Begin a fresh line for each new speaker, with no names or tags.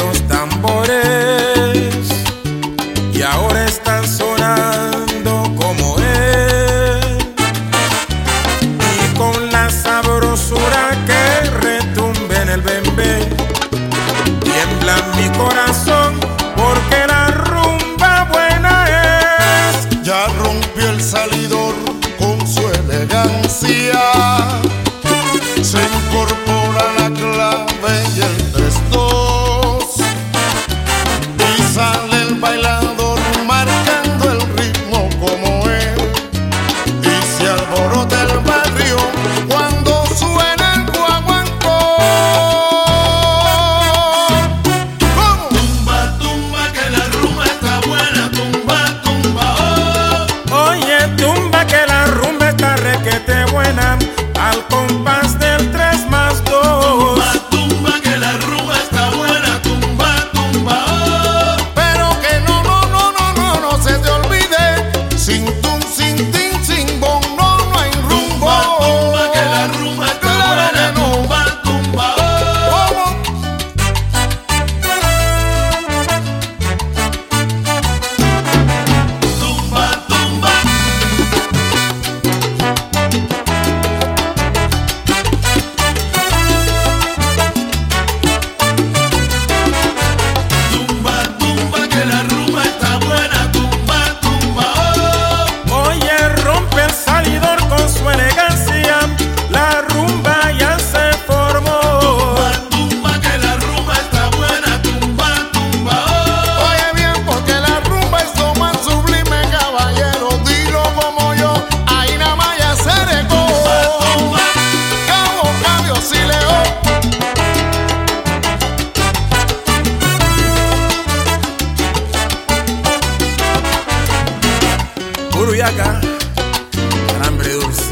los tambores. Y ahora están sonando como él. Y con la sabrosura que retumbe en el bembé tiembla mi corazón. acá, hambre dulce.